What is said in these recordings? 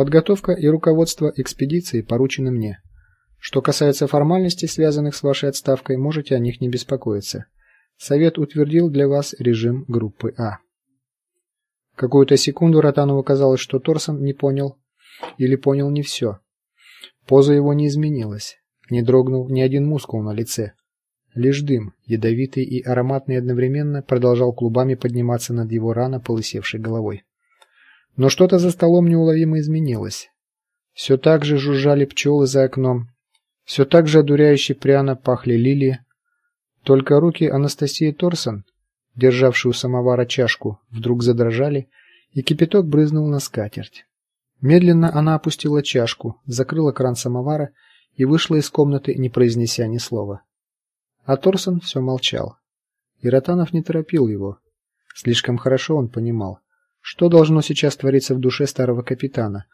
Подготовка и руководство экспедицией поручены мне. Что касается формальностей, связанных с вашей отставкой, можете о них не беспокоиться. Совет утвердил для вас режим группы А. Какую-то секунду Ротанову казалось, что Торсон не понял или понял не все. Поза его не изменилась, не дрогнул ни один мускул на лице. Лишь дым, ядовитый и ароматный одновременно, продолжал клубами подниматься над его рано полысевшей головой. Но что-то за столом неуловимо изменилось. Все так же жужжали пчелы за окном, все так же одуряюще пряно пахли лилии. Только руки Анастасии Торсон, державшей у самовара чашку, вдруг задрожали, и кипяток брызнул на скатерть. Медленно она опустила чашку, закрыла кран самовара и вышла из комнаты, не произнеся ни слова. А Торсон все молчал. И Ротанов не торопил его. Слишком хорошо он понимал, что должно сейчас твориться в душе старого капитана,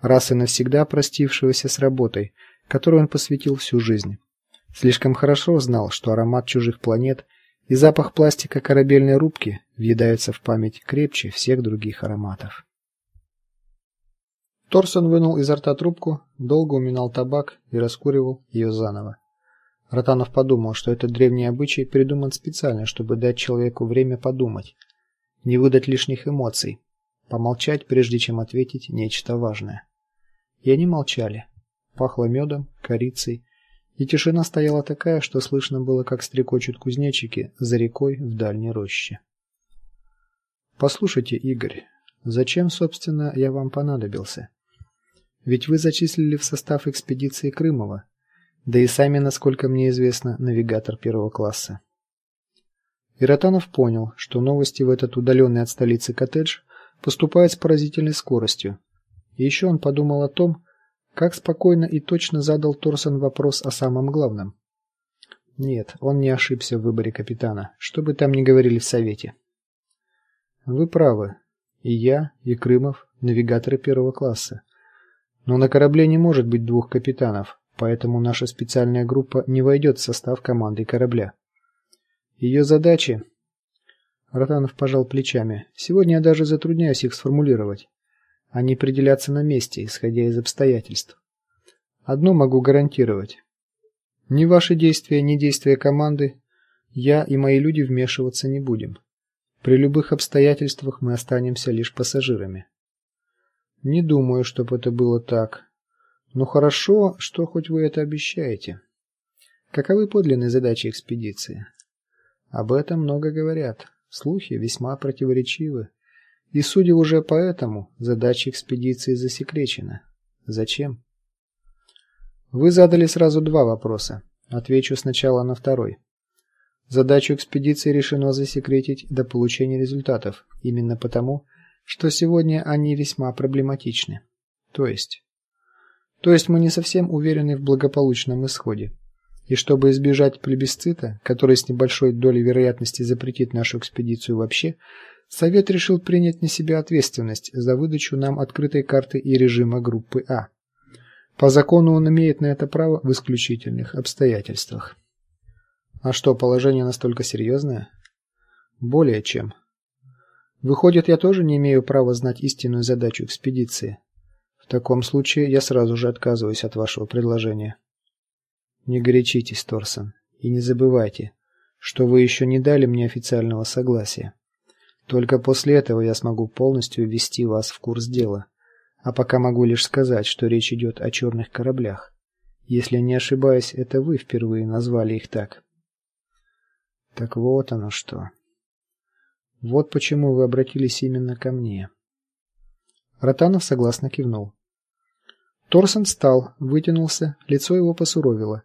раз и навсегда простившегося с работой, которой он посвятил всю жизнь. Слишком хорошо знал, что аромат чужих планет и запах пластика корабельной рубки въедаются в память крепче всех других ароматов. Торсон вынул изо рта трубку, долго уминал табак и раскуривал ее заново. Ротанов подумал, что этот древний обычай придуман специально, чтобы дать человеку время подумать, не выдать лишних эмоций, помолчать прежде чем ответить нечто важное. И они молчали. Пахло медом, корицей, и тишина стояла такая, что слышно было, как стрекочут кузнечики за рекой в дальней роще. Послушайте, Игорь, зачем, собственно, я вам понадобился? Ведь вы зачислили в состав экспедиции Крымова, да и сами, насколько мне известно, навигатор первого класса. Иротанов понял, что новости в этот удаленный от столицы коттедж поступают с поразительной скоростью. И еще он подумал о том, как спокойно и точно задал Торсон вопрос о самом главном. Нет, он не ошибся в выборе капитана, что бы там ни говорили в совете. Вы правы. И я, и Крымов навигаторы первого класса. Но на корабле не может быть двух капитанов, поэтому наша специальная группа не войдет в состав команды корабля. Ее задачи Ротанов пожал плечами. Сегодня я даже затрудняюсь их сформулировать не определяться на месте, исходя из обстоятельств. Одно могу гарантировать: ни ваши действия, ни действия команды я и мои люди вмешиваться не будем. При любых обстоятельствах мы останемся лишь пассажирами. Не думаю, чтобы это было так. Но хорошо, что хоть вы это обещаете. Каковы подлинные задачи экспедиции? Об этом много говорят. Слухи весьма противоречивы. И судя уже по этому, задача экспедиции засекречена. Зачем? Вы задали сразу два вопроса. Отвечу сначала на второй. Задачу экспедиции решено засекретить до получения результатов, именно потому, что сегодня они весьма проблематичны. То есть то есть мы не совсем уверены в благополучном исходе. И чтобы избежать плебисцита, который с небольшой долей вероятности запретит нашу экспедицию вообще, Совет решил принять на себя ответственность за выдачу нам открытой карты и режима группы А. По закону он имеет на это право в исключительных обстоятельствах. А что, положение настолько серьезное? Более чем. Выходит, я тоже не имею права знать истинную задачу экспедиции. В таком случае я сразу же отказываюсь от вашего предложения. Не горячитесь, Торсон, и не забывайте, что вы еще не дали мне официального согласия. Только после этого я смогу полностью ввести вас в курс дела. А пока могу лишь сказать, что речь идет о черных кораблях. Если не ошибаюсь, это вы впервые назвали их так. Так вот оно что. Вот почему вы обратились именно ко мне. Ротанов согласно кивнул. Торсон встал, вытянулся, лицо его посуровило.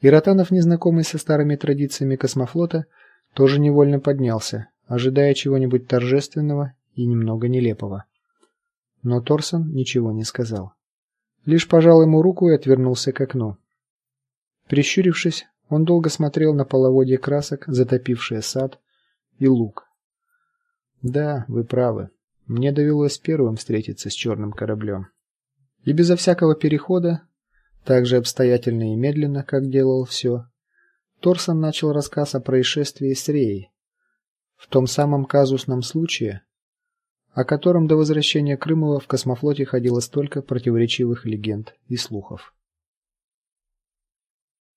И Ротанов, незнакомый со старыми традициями космофлота, тоже невольно поднялся, ожидая чего-нибудь торжественного и немного нелепого. Но Торсон ничего не сказал. Лишь пожал ему руку и отвернулся к окну. Прищурившись, он долго смотрел на половодье красок, затопившее сад и луг. Да, вы правы. Мне довелось первым встретиться с черным кораблем. И безо всякого перехода, так же обстоятельно и медленно, как делал все, Торсон начал рассказ о происшествии с Реей, в том самом казусном случае, о котором до возвращения Крымова в космофлоте ходило столько противоречивых легенд и слухов.